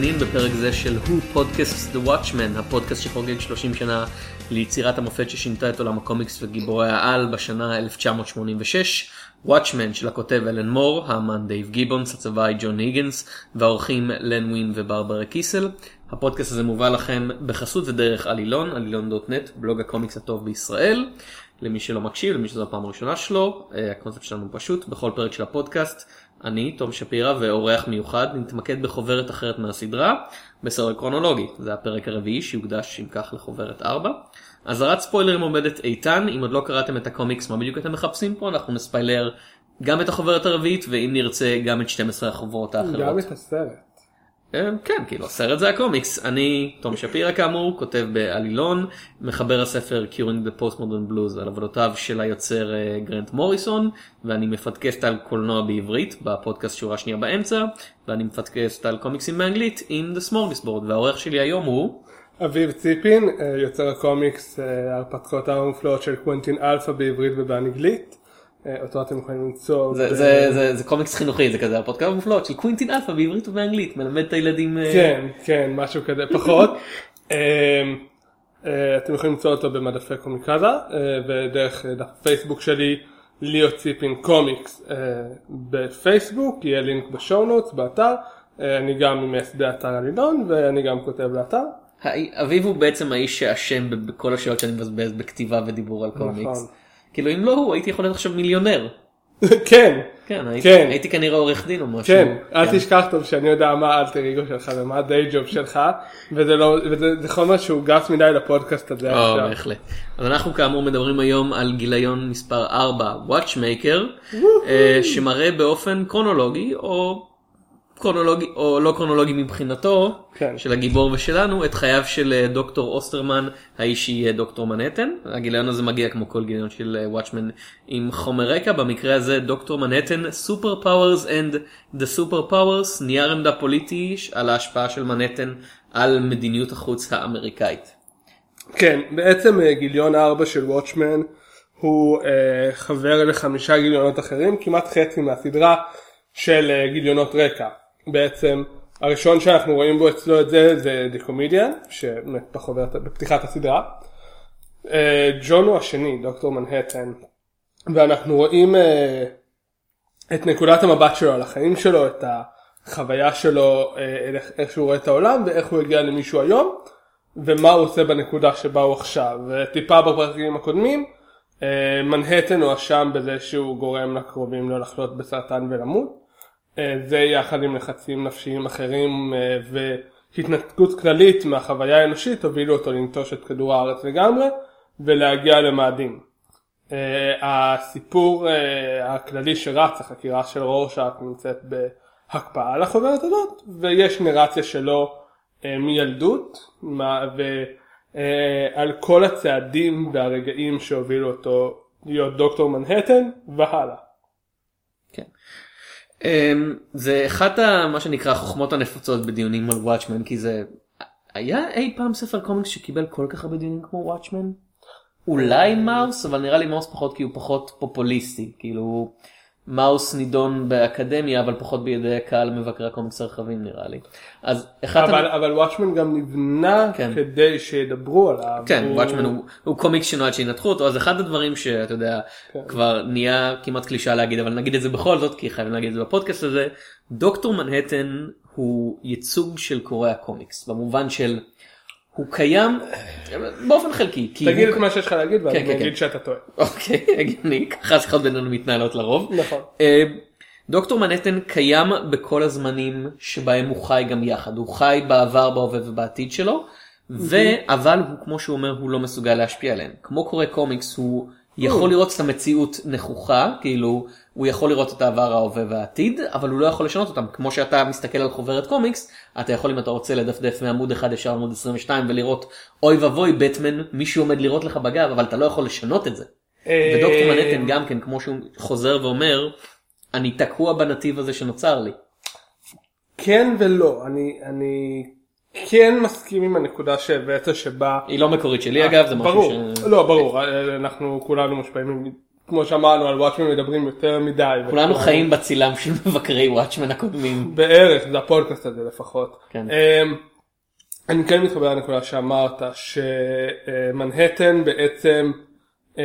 והמאזינים בפרק זה של Who Podcasts The Watchmen, הפודקאסט שחוגג 30 שנה ליצירת המופת ששינתה את עולם הקומיקס וגיבורי העל בשנה 1986. Watchmen של הכותב אלן מור, האמן דייב גיבונס, הצבעי ג'ון היגנס והאורחים לן ווין וברברה קיסל. הפודקאסט הזה מובא לכם בחסות ודרך עלילון, עלילון.נט, בלוג הקומיקס הטוב בישראל. למי שלא מקשיב, למי שזו הפעם הראשונה שלו, אה, הקונספט שלנו פשוט, בכל פרק של הפודקאסט, אני, תום שפירא ואורח מיוחד, נתמקד בחוברת אחרת מהסדרה, בסדר קרונולוגי, זה הפרק הרביעי שיוקדש אם כך לחוברת 4. אזהרת ספוילרים עומדת איתן, אם עוד לא קראתם את הקומיקס, מה בדיוק אתם מחפשים פה, אנחנו נספיילר גם את החוברת הרביעית, ואם נרצה גם את 12 החוברות האחרות. גם את הסרט. אה, כן, כאילו הסרט זה הקומיקס. אני תום שפירא כאמור, כותב בעלילון, מחבר הספר Curing the Postmodern Blues על עבודותיו של היוצר אה, גרנט מוריסון, ואני מפדקסט על קולנוע בעברית בפודקאסט שורה שנייה באמצע, ואני מפדקסט על קומיקסים באנגלית עם The Smorgasbord, והעורך שלי היום הוא... אביב ציפין, אה, יוצר הקומיקס הרפתקאות המופלאות של קוונטין אלפא בעברית ובאנגלית. אותו אתם יכולים למצוא. זה, ב- זה, זה, זה קומיקס חינוכי, זה כזה הרפתקאות המופלאות של קווינטין אלפא בעברית ובאנגלית, מלמד את הילדים... אה, כן, כן, משהו כזה, פחות. אמ, אה, אתם יכולים למצוא אותו במדפי קומיקזה אה, ודרך אה, דף הפייסבוק שלי ליאו ציפין קומיקס אה, בפייסבוק, יהיה לינק בשואו נוטס באתר. אה, אני גם ממייסדי אתר עלילון ואני גם כותב לאתר. אביב הוא בעצם האיש שאשם בכל השעות שאני מבזבז בכתיבה ודיבור על קומיקס. נכון. כאילו אם לא הוא הייתי יכול להיות עכשיו מיליונר. כן, כן, הייתי, כן. הייתי כנראה עורך דין או משהו. כן, אל תשכח טוב שאני יודע מה האלטר אגו שלך ומה הדיי ג'וב שלך וזה לא, וזה זה חומר שהוא גס מדי לפודקאסט הזה או, עכשיו. בהחלט. אז אנחנו כאמור מדברים היום על גיליון מספר 4, Watchmaker, אה, שמראה באופן קרונולוגי או קרונולוגי או לא קרונולוגי מבחינתו כן. של הגיבור ושלנו את חייו של אה, דוקטור אוסטרמן האיש שיהיה דוקטור מנהטן הגיליון הזה מגיע כמו כל גיליון של Watchmen עם חומר רקע במקרה הזה דוקטור מנהטן Super Powers and the Superpowers נייר עמדה פוליטי על ההשפעה של מנהטן על מדיניות החוץ האמריקאית. כן, בעצם אה, גיליון 4 של Watchmen הוא אה, חבר לחמישה גיליונות אחרים, כמעט חצי מהסדרה של אה, גיליונות רקע. בעצם הראשון שאנחנו רואים בו אצלו את זה זה The Comedian, בחוברת, בפתיחת הסדרה. אה, ג'ון הוא השני, דוקטור מנהטן, ואנחנו רואים אה, את נקודת המבט שלו על החיים שלו, את החוויה שלו, אה, איך- שהוא רואה את העולם ואיך הוא הגיע למישהו היום. ומה הוא עושה בנקודה שבה הוא עכשיו. וטיפה בפרקים הקודמים, מנהטן הואשם בזה שהוא גורם לקרובים לו לחלות בסרטן ולמות. אה, זה יחד עם לחצים נפשיים אחרים אה, והתנתקות כללית מהחוויה האנושית הובילו אותו לנטוש את כדור הארץ לגמרי ולהגיע למאדים. אה, הסיפור הכללי שרץ, החקירה של רורשאק נמצאת בהקפאה לחוברת הזאת ויש נרציה שלו מילדות ועל כל הצעדים והרגעים שהובילו אותו להיות דוקטור מנהטן והלאה. כן. אמ, זה אחת מה שנקרא החוכמות הנפוצות בדיונים על וואטשמן כי זה היה אי פעם ספר קומיקס שקיבל כל כך הרבה דיונים כמו וואטשמן? אולי מאוס אבל נראה לי מאוס פחות כי הוא פחות פופוליסטי כאילו מאוס נידון באקדמיה אבל פחות בידי קהל מבקרי הקומיקס הרחבים נראה לי. אז אחד אבל, אבל וואטשמן גם נבנה כן. כדי שידברו עליו. כן, הוא- וואטשמן הוא, הוא קומיקס שנועד שינתחו אותו, אז אחד הדברים שאתה יודע, כן. כבר נהיה כמעט קלישה להגיד, אבל נגיד את זה בכל זאת, כי חייבים להגיד את זה בפודקאסט הזה, דוקטור מנהטן הוא ייצוג של קוראי הקומיקס, במובן של, הוא קיים באופן חלקי, תגיד. את מה שיש לך להגיד ואני כן, כן, אגיד כן. שאתה טועה. אוקיי, הגיוני, ככה השיחות בינינו מתנהלות לרוב. נכון. אה, דוקטור מנהטן קיים בכל הזמנים שבהם הוא חי גם יחד, הוא חי בעבר, בהווה ובעתיד שלו, ו... אבל הוא כמו שהוא אומר הוא לא מסוגל להשפיע עליהם. כמו קורא קומיקס הוא יכול לראות את המציאות נכוחה, כאילו הוא יכול לראות את העבר, ההווה והעתיד, אבל הוא לא יכול לשנות אותם. כמו שאתה מסתכל על חוברת קומיקס, אתה יכול אם אתה רוצה לדפדף מעמוד אחד ישר לעמוד 22 ולראות אוי ואבוי בטמן מישהו עומד לראות לך בגב, אבל אתה לא יכול לשנות את זה. אה, ודוקטור מנהטן גם כן כמו שהוא חוזר ואומר אני תקוע בנתיב הזה שנוצר לי. כן ולא, אני, אני כן מסכים עם הנקודה שהבאת שבה... היא לא מקורית שלי אגב זה משהו ברור, ש... לא ברור, אנחנו כולנו מושפעים כמו שאמרנו על וואטשמן מדברים יותר מדי. כולנו חיים בצילם של מבקרי וואטשמן הקודמים. בערך, זה הפודקאסט הזה לפחות. כן. אמ, אני כן מתחבר לנקודה שאמרת שמנהטן בעצם אה,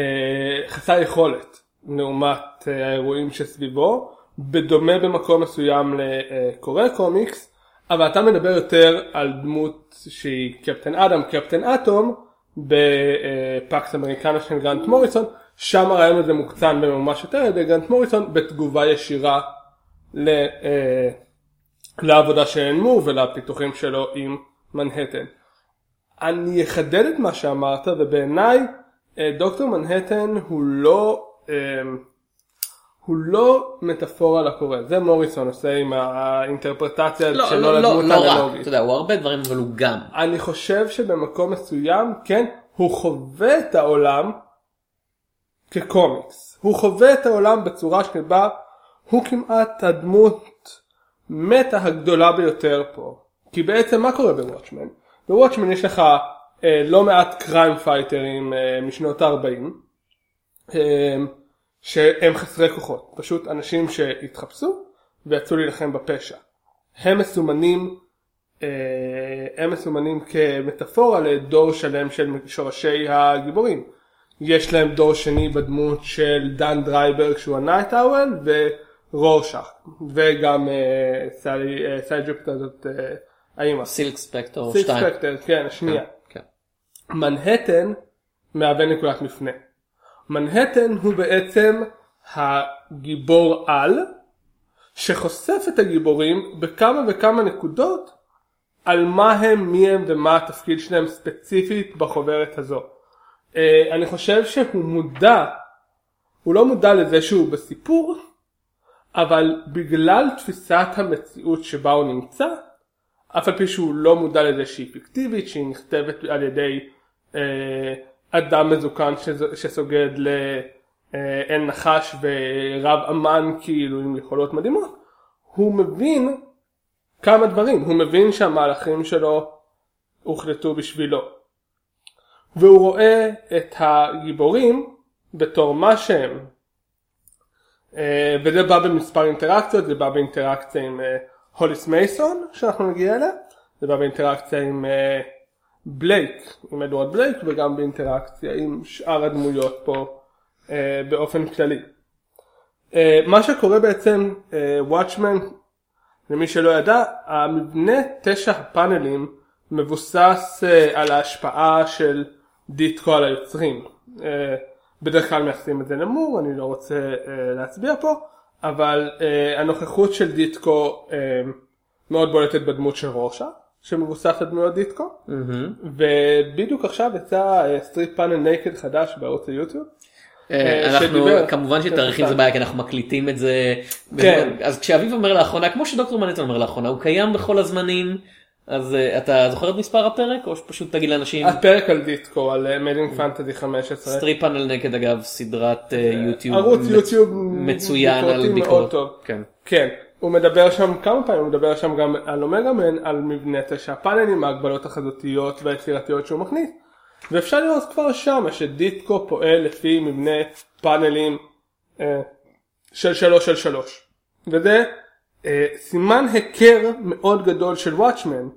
חסר יכולת לעומת אה, האירועים שסביבו, בדומה במקום מסוים לקורא קומיקס, אבל אתה מדבר יותר על דמות שהיא קפטן אדם, קפטן אטום, בפקס אמריקנה של גרנט מוריסון, שם הרעיון הזה מוקצן וממומש יותר על ידי גרנט מוריסון בתגובה ישירה ל, אה, לעבודה של אנמור ולפיתוחים שלו עם מנהטן. אני אחדד את מה שאמרת ובעיניי אה, דוקטור מנהטן הוא לא אה, הוא לא מטאפורה לקורא, זה מוריסון עושה עם האינטרפרטציה לא, שלו לא, לא, לדמות לא רק, האנלוגית. אתה יודע, הוא הרבה דברים אבל הוא גם. אני חושב שבמקום מסוים, כן, הוא חווה את העולם כקומיקס. הוא חווה את העולם בצורה שבה הוא כמעט הדמות מטה הגדולה ביותר פה. כי בעצם מה קורה בוואטשמן? בוואטשמן יש לך אה, לא מעט קריים פייטרים אה, משנות ה-40 אה, שהם חסרי כוחות. פשוט אנשים שהתחפשו ויצאו להילחם בפשע. הם מסומנים אה, הם מסומנים כמטאפורה לדור שלם של שורשי הגיבורים. יש להם דור שני בדמות של דן דרייברג שהוא ה Nite Owl ורורשך וגם אה, סלי אה, סלי ג'ופטר זאת האימא. Silk Spectre סיקס 2. Spectre, כן, השנייה. כן. מנהטן מהווה נקודת מפנה. מנהטן הוא בעצם הגיבור על שחושף את הגיבורים בכמה וכמה נקודות על מה הם, מי הם ומה התפקיד שלהם ספציפית בחוברת הזו. אה, אני חושב שהוא מודע, הוא לא מודע לזה שהוא בסיפור, אבל בגלל תפיסת המציאות שבה הוא נמצא, אף על פי שהוא לא מודע לזה שהיא פיקטיבית, שהיא נכתבת על ידי אה, אדם מזוקן שסוגד לאל נחש ורב אמן כאילו עם יכולות מדהימות, הוא מבין כמה דברים, הוא מבין שהמהלכים שלו הוחלטו בשבילו. והוא רואה את הגיבורים בתור מה שהם. אה, וזה בא במספר אינטראקציות, זה בא באינטראקציה עם אה, הוליס מייסון שאנחנו נגיע אליה, זה בא באינטראקציה עם אה, בלייק, עם אדוארד בלייק וגם באינטראקציה עם שאר הדמויות פה אה, באופן כללי. אה, מה שקורה בעצם, וואטשמן, למי שלא ידע, המבנה תשע הפאנלים מבוסס אה, על ההשפעה של דיטקו על היוצרים. אה, בדרך כלל מייחסים את זה למור, אני לא רוצה אה, להצביע פה, אבל אה, הנוכחות של דיטקו אה, מאוד בולטת בדמות של רושה, שמבוסס על דמויות דיטקו, ובדיוק עכשיו יצא Strip Panel Naked חדש בערוץ היוטיוב. אה, אה, אנחנו כמובן שתאריכים זה כן. בעיה כי אנחנו מקליטים את זה. כן. אז כשאביב אומר לאחרונה כמו שדוקטור מנהטן אומר לאחרונה הוא קיים בכל הזמנים אז אה, אתה זוכר את מספר הפרק או שפשוט תגיד לאנשים הפרק על דיטקו, על Amazing Fantasy 15. Strip Panel Naked אגב סדרת יוטיוב ערוץ יוטיוב מצוין על ביקורת. טוב. כן. הוא מדבר שם כמה פעמים, הוא מדבר שם גם על Omega Men, על מבנה תשע הפאנלים, ההגבלות החזותיות והיצירתיות שהוא מכניס, ואפשר לראות כבר שם שדיטקו פועל לפי מבנה פאנלים אה, של שלוש של שלוש. וזה אה, סימן היכר מאוד גדול של וואטשמן.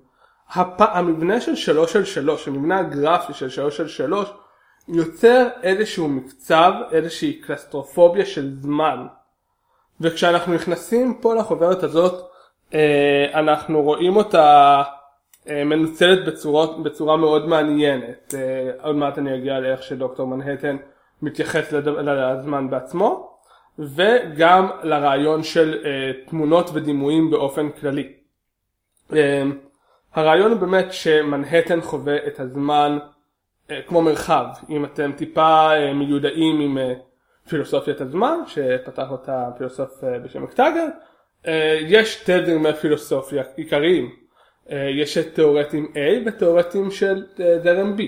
הפ... המבנה של שלוש של שלוש, המבנה הגרפי של שלוש של שלוש, יוצר איזשהו מקצב, איזושהי קלסטרופוביה של זמן. וכשאנחנו נכנסים פה לחוברת הזאת, אה, אנחנו רואים אותה אה, מנוצלת בצורות, בצורה מאוד מעניינת. אה, עוד מעט אני אגיע לאיך שדוקטור מנהטן מתייחס לזמן בעצמו, וגם לרעיון של תמונות ודימויים באופן כללי. הרעיון הוא באמת שמנהטן חווה את הזמן כמו מרחב. אם אתם טיפה מיודעים עם פילוסופיית הזמן, שפתח אותה פילוסוף אה, בשם מקטגר, אה, יש שתי זרמי פילוסופיה עיקריים. אה, יש את תאורטים A ותאורטים של זרם B.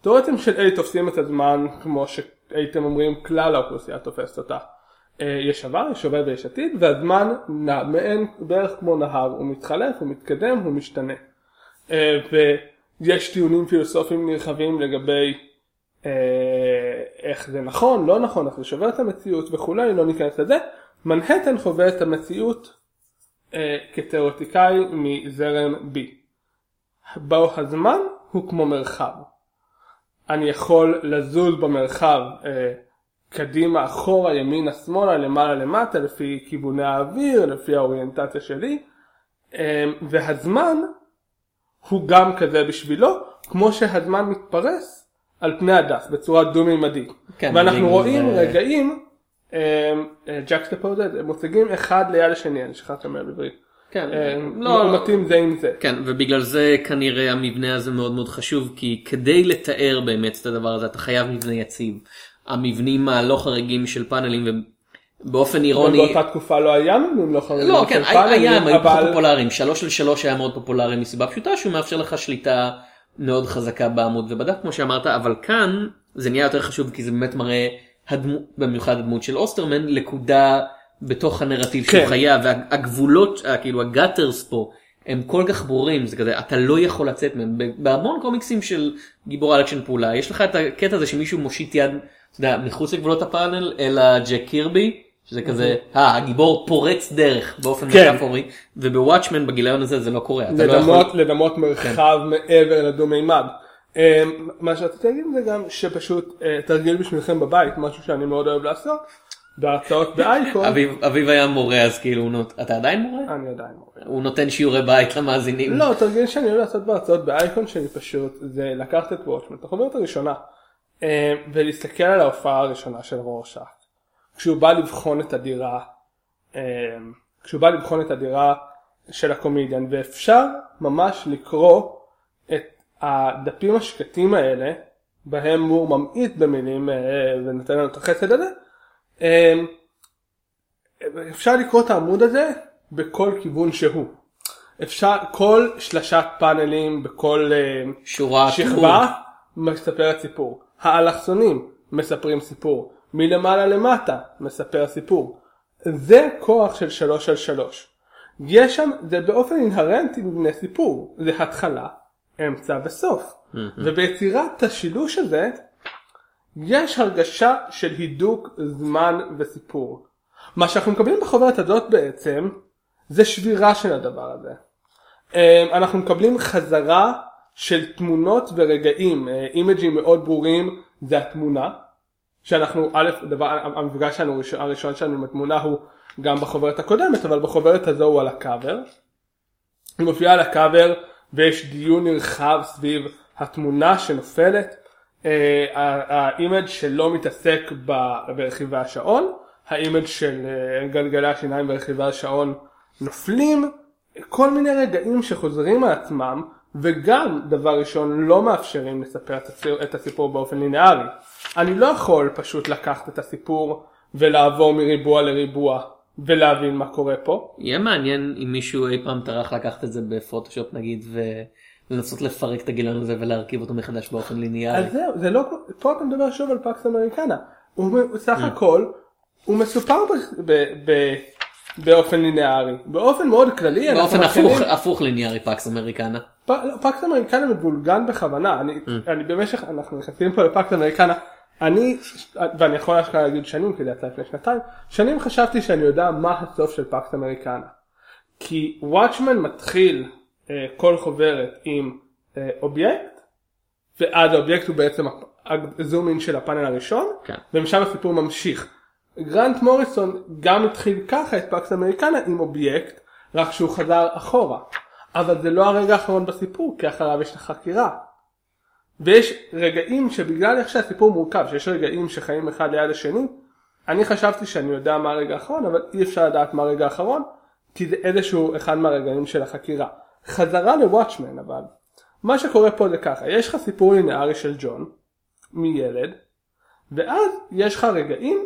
תאורטים של A תופסים את הזמן כמו שהייתם אומרים כלל האוכלוסייה תופסת אותה. יש עבר, יש הווה ויש עתיד, והזמן נע מעין בערך כמו נהר, הוא מתחלף, הוא מתקדם, הוא משתנה. ויש טיעונים פילוסופיים נרחבים לגבי איך זה נכון, לא נכון, איך זה שובר את המציאות וכולי, לא ניכנס לזה. מנהטן חווה את המציאות אה, כתיאורטיקאי מזרם B. בו הזמן הוא כמו מרחב. אני יכול לזוז במרחב אה, קדימה, אחורה, ימינה, שמאלה, למעלה, למטה, לפי כיווני האוויר, לפי האוריינטציה שלי, אה, והזמן הוא גם כזה בשבילו, כמו שהזמן מתפרס על פני הדף בצורה דו-מימדית. כן, ואנחנו רואים זה- רגעים, ג'קסטפוזד, מוצגים אחד ליד השני, אני שכחתי לומר בעברית. כן, אה, לא, מאומתים זה עם זה. כן, ובגלל זה כנראה המבנה הזה מאוד מאוד חשוב, כי כדי לתאר באמת את הדבר הזה, אתה חייב מבנה יציב. המבנים הלא חריגים של פאנלים, ובאופן אבל אירוני... באותה תקופה לא היה מבנים לא חריגים. לא, של כן, פאנלים, היה, הם היו פופולריים. שלוש של שלוש היה מאוד פופולרי מסיבה פשוטה, שהוא מאפשר לך שליטה מאוד חזקה בעמוד ובדף, כמו שאמרת, אבל כאן זה נהיה יותר חשוב, כי זה באמת מראה, הדמו, במיוחד הדמות של אוסטרמן, לקודה בתוך הנרטיב שהוא כן. חייב, והגבולות, ה- כאילו הגאטרס פה, הם כל כך ברורים, זה כזה, אתה לא יכול לצאת מהם. בהמון קומיקסים של גיבור אלקשן פעולה, יש לך את הקטע הזה שמישהו מושיט יד, אתה יודע, מחוץ לגבולות הפאנל, אלא ג'ק קירבי, שזה כזה, אה, הגיבור פורץ דרך באופן כן. מטאפורי, ובוואטשמן בגיליון הזה זה לא קורה, אתה לא יכול... לדמות, לדמות מרחב מעבר לדו מימד. אה, מה שרציתי להגיד זה גם שפשוט אה, תרגיל בשבילכם בבית, משהו שאני מאוד אוהב לעשות, בהרצאות באייקון, אביב אביב היה מורה אז כאילו, נות- אתה עדיין מורה? אני עדיין מורה. הוא נותן שיעורי בית למאזינים. לא, תרגיל שאני אוהב לעשות בהרצאות באייקון שלי פשוט, זה לקחת את וואטשמן, את החוברת הראשונה, אה, ולהסתכל על ההופעה הראשונה של רורשך. כשהוא בא לבחון את הדירה, אה, כשהוא בא לבחון את הדירה של הקומדיאן, ואפשר ממש לקרוא את הדפים השקטים האלה, בהם מור ממעיט במילים אה, ונותן לנו את החסד הזה, אה, אפשר לקרוא את העמוד הזה בכל כיוון שהוא. אפשר, כל שלשת פאנלים בכל אה, שורה שכבה מספרת סיפור. האלכסונים מספרים סיפור. מלמעלה למטה מספר סיפור. זה כוח של שלוש על שלוש. יש שם, זה באופן אינהרנטי מבנה סיפור. זה התחלה, אמצע וסוף. וביצירת השילוש הזה, יש הרגשה של הידוק זמן וסיפור. מה שאנחנו מקבלים בחוברת הזאת בעצם, זה שבירה של הדבר הזה. אה, אנחנו מקבלים חזרה של תמונות ורגעים, אה, אימג'ים מאוד ברורים זה התמונה, שאנחנו, א', דבר, המפגש שלנו הראשון- שלנו עם התמונה הוא גם בחוברת הקודמת, אבל בחוברת הזו הוא על הקאבר. היא מופיעה על הקאבר ויש דיון נרחב סביב התמונה שנופלת, אה, ה image שלא מתעסק ברכיבי השעון, ה image של אה, גלגלי השיניים ורכיבי השעון נופלים, כל מיני רגעים שחוזרים על עצמם וגם דבר ראשון לא מאפשרים לספר את הסיפור באופן לינארי. אני לא יכול פשוט לקחת את הסיפור ולעבור מריבוע לריבוע ולהבין מה קורה פה. יהיה מעניין אם מישהו אי פעם טרח לקחת את זה בפוטושופ נגיד ולנסות לפרק את הגיליון הזה ולהרכיב אותו מחדש באופן ליניארי. אז זהו, זה לא, פה אתה מדבר שוב על פקס אמריקנה. הוא סך הכל, הוא מסופר ב, ב, ב, באופן לינארי. באופן מאוד כללי, באופן הפוך הפוך ליניארי Pax Americana. פ- לא, Pax Americana מבולגן בכוונה, אני, אני במשך, אנחנו נכנסים פה ל Pax Americana, אני, ואני יכול אשכרה להגיד שנים, כי זה יצא לפני שנתיים, שנים חשבתי שאני יודע מה הסוף של Pax Americana. כי Watchmen מתחיל אה, כל חוברת עם אה, אובייקט, ואז האובייקט הוא בעצם הזום אין של הפאנל הראשון, כן. ומשם הסיפור ממשיך. גרנט מוריסון גם התחיל ככה את פקס אמריקנה עם אובייקט, רק שהוא חזר אחורה. אבל זה לא הרגע האחרון בסיפור, כי אחריו יש את החקירה. ויש רגעים שבגלל איך שהסיפור מורכב, שיש רגעים שחיים אחד ליד השני, אני חשבתי שאני יודע מה הרגע האחרון, אבל אי אפשר לדעת מה הרגע האחרון, כי זה איזשהו אחד מהרגעים של החקירה. חזרה לוואטשמן אבל, מה שקורה פה זה ככה, יש לך סיפור לינארי של ג'ון, מילד, ואז יש לך רגעים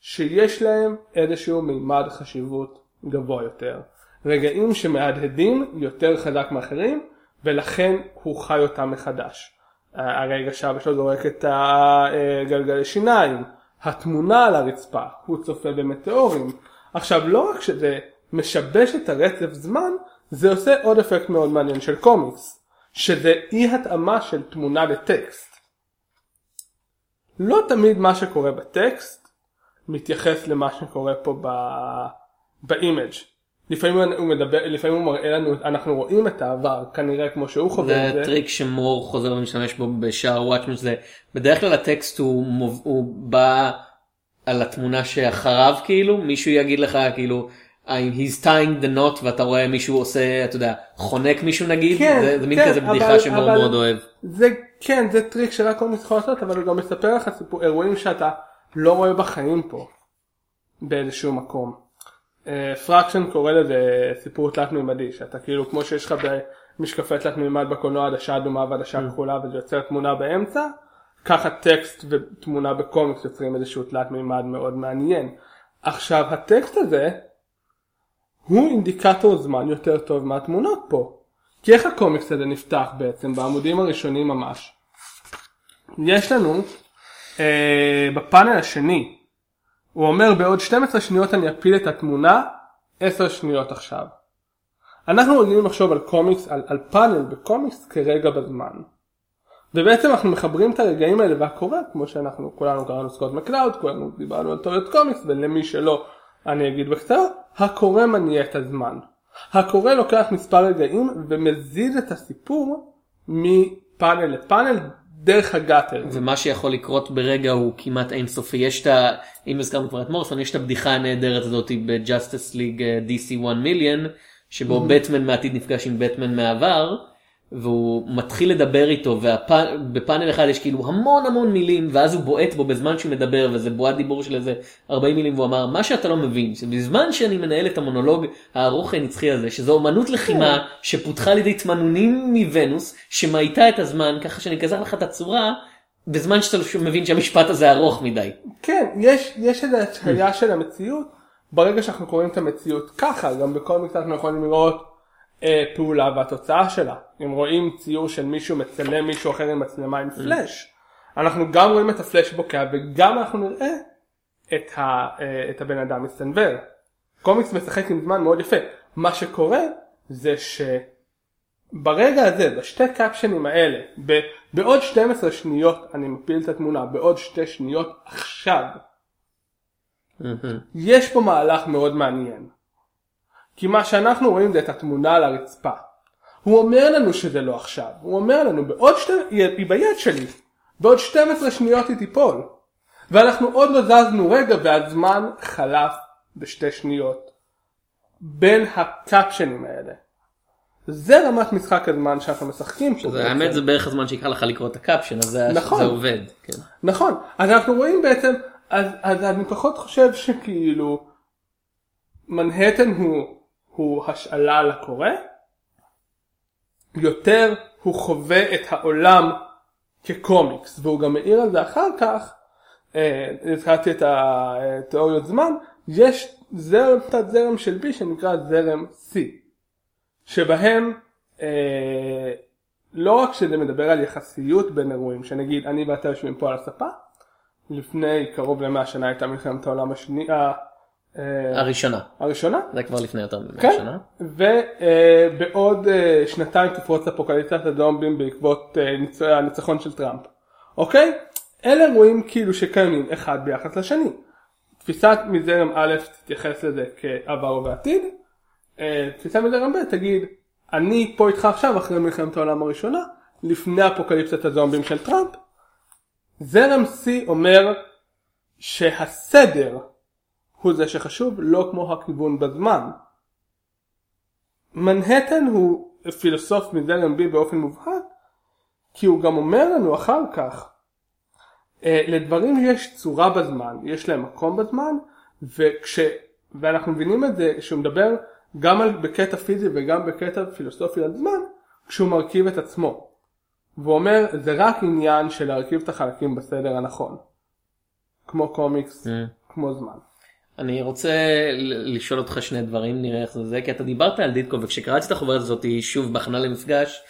שיש להם איזשהו מימד חשיבות גבוה יותר. רגעים שמהדהדים יותר חזק מאחרים, ולכן הוא חי אותם מחדש. הרגע שאבא שלו זורק את הגלגלי שיניים, התמונה על הרצפה, הוא צופה במטאורים. עכשיו לא רק שזה משבש את הרצף זמן, זה עושה עוד אפקט מאוד מעניין של קומיקס, שזה אי התאמה של תמונה לטקסט. לא תמיד מה שקורה בטקסט מתייחס למה שקורה פה ב... ב image. לפעמים הוא מדבר, לפעמים הוא מראה לנו, אנחנו רואים את העבר כנראה כמו שהוא חווה את זה זה. טריק שמור חוזר ומשתמש בו בשאר Watchmen שזה בדרך כלל הטקסט הוא, מוב- הוא בא על התמונה שאחריו כאילו מישהו יגיד לך כאילו I'm- he's tying the knot ואתה רואה מישהו עושה אתה יודע חונק מישהו נגיד כן, זה, זה מין כן, כזה בדיחה אבל- שמור אבל- מאוד אוהב. זה כן זה טריק שרק קומיקס יכול לעשות אבל הוא גם מספר לך סיפור אירועים שאתה לא רואה בחיים פה באיזשהו מקום. אה, פרקשן קורא לזה סיפור תלת מימדי שאתה כאילו כמו שיש לך במשקפי תלת מימד בקולנוע עדשה אדומה ועדשה כחולה וזה יוצר תמונה באמצע ככה טקסט ותמונה בקומיקס יוצרים איזשהו תלת מימד מאוד מעניין. עכשיו הטקסט הזה הוא אינדיקטור זמן יותר טוב מהתמונות פה. כי איך הקומיקס הזה נפתח בעצם בעמודים הראשונים ממש? יש לנו אה, בפאנל השני הוא אומר בעוד 12 שניות אני אפיל את התמונה 10 שניות עכשיו. אנחנו רגילים לחשוב על קומיקס, על, על פאנל בקומיקס כרגע בזמן. ובעצם אנחנו מחברים את הרגעים האלה והקורא כמו שאנחנו כולנו קראנו סקוט מקלאוד, כולנו דיברנו על תיאוריות קומיקס ולמי שלא אני אגיד בקצרה, הקורא מניע את הזמן. הקורא לוקח מספר רגעים ומזיז את הסיפור מפאנל לפאנל דרך ה gutter. ומה שיכול לקרות ברגע הוא כמעט אינסופי. יש את ה... אם הזכרנו כבר את מוריסון יש את הבדיחה הנהדרת הזאת ב Justice League DC 1 מיליון שבו בטמן מהעתיד נפגש עם בטמן מהעבר והוא מתחיל לדבר איתו ובפאנל אחד יש כאילו המון המון מילים ואז הוא בועט בו בזמן שהוא מדבר וזה בועט דיבור של איזה 40 מילים והוא אמר מה שאתה לא מבין שבזמן שאני מנהל את המונולוג הארוך הנצחי הזה שזו אומנות לחימה שפותחה על ידי תמנונים מוונוס שמאיטה את הזמן ככה שאני אגזר לך את הצורה בזמן שאתה לא מבין שהמשפט הזה ארוך מדי. כן, יש, יש איזו השהיה של המציאות, ברגע שאנחנו קוראים את המציאות ככה, גם בקומיקס אנחנו יכולים לראות פעולה והתוצאה שלה. אם רואים ציור של מישהו מצלם מישהו אחר עם מצלמה עם פלאש, אנחנו גם רואים את הפלאש בוקע וגם אנחנו נראה את, ה, אה, את הבן אדם מסתנוור. קומיקס משחק עם זמן מאוד יפה. מה שקורה זה שברגע הזה, בשתי קפשנים האלה, ב, בעוד 12 שניות אני מפיל את התמונה, בעוד שתי שניות עכשיו, יש פה מהלך מאוד מעניין. כי מה שאנחנו רואים זה את התמונה על הרצפה. הוא אומר לנו שזה לא עכשיו, הוא אומר לנו בעוד שתי... היא ביד שלי, בעוד 12 שניות היא תיפול. ואנחנו עוד לא זזנו רגע והזמן חלף בשתי שניות. בין הקפשנים האלה. זה רמת משחק הזמן שאנחנו משחקים פה. זה בעצם. האמת זה בערך הזמן שיקח לך לקרוא את הקפשן אז זה, נכון. זה עובד. כן. נכון, אז אנחנו רואים בעצם, אז, אז אני פחות חושב שכאילו מנהטן הוא, הוא השאלה לקורא, יותר הוא חווה את העולם כקומיקס, והוא גם מעיר על זה אחר כך, אה, הזכרתי את התיאוריות זמן, יש זרם, תת זרם של B שנקרא זרם C, שבהם אה, לא רק שזה מדבר על יחסיות בין אירועים, שנגיד אני ואתה יושבים פה על הספה, לפני קרוב למאה שנה הייתה מלחמת העולם השנייה, הראשונה. הראשונה, זה כבר לפני יותר ממאה כן, שנה. ובעוד אה, שנתיים תפרוץ אפוקליפסת הזומבים בעקבות אה, ניצ- הניצחון של טראמפ, אוקיי? אלה אירועים כאילו שקיימים אחד ביחס לשני. תפיסת מזרם א' תתייחס לזה כעבר ובעתיד, אה, תפיסה מזרם ב' תגיד אני פה איתך עכשיו אחרי מלחמת העולם הראשונה, לפני אפוקליפסת הזומבים של טראמפ. זרם C אומר שהסדר הוא זה שחשוב, לא כמו הכיוון בזמן. מנהטן הוא פילוסוף מזרם B באופן מובהק, כי הוא גם אומר לנו אחר כך, אה, לדברים יש צורה בזמן, יש להם מקום בזמן, וכש... ואנחנו מבינים את זה שהוא מדבר גם על, בקטע פיזי וגם בקטע פילוסופי על זמן, כשהוא מרכיב את עצמו. והוא אומר זה רק עניין של להרכיב את החלקים בסדר הנכון. כמו קומיקס, כמו זמן. אני רוצה לשאול אותך שני דברים נראה איך זה זה כי אתה דיברת על דיטקו וכשקראתי את החוברת הזאת שוב בהכנה למפגש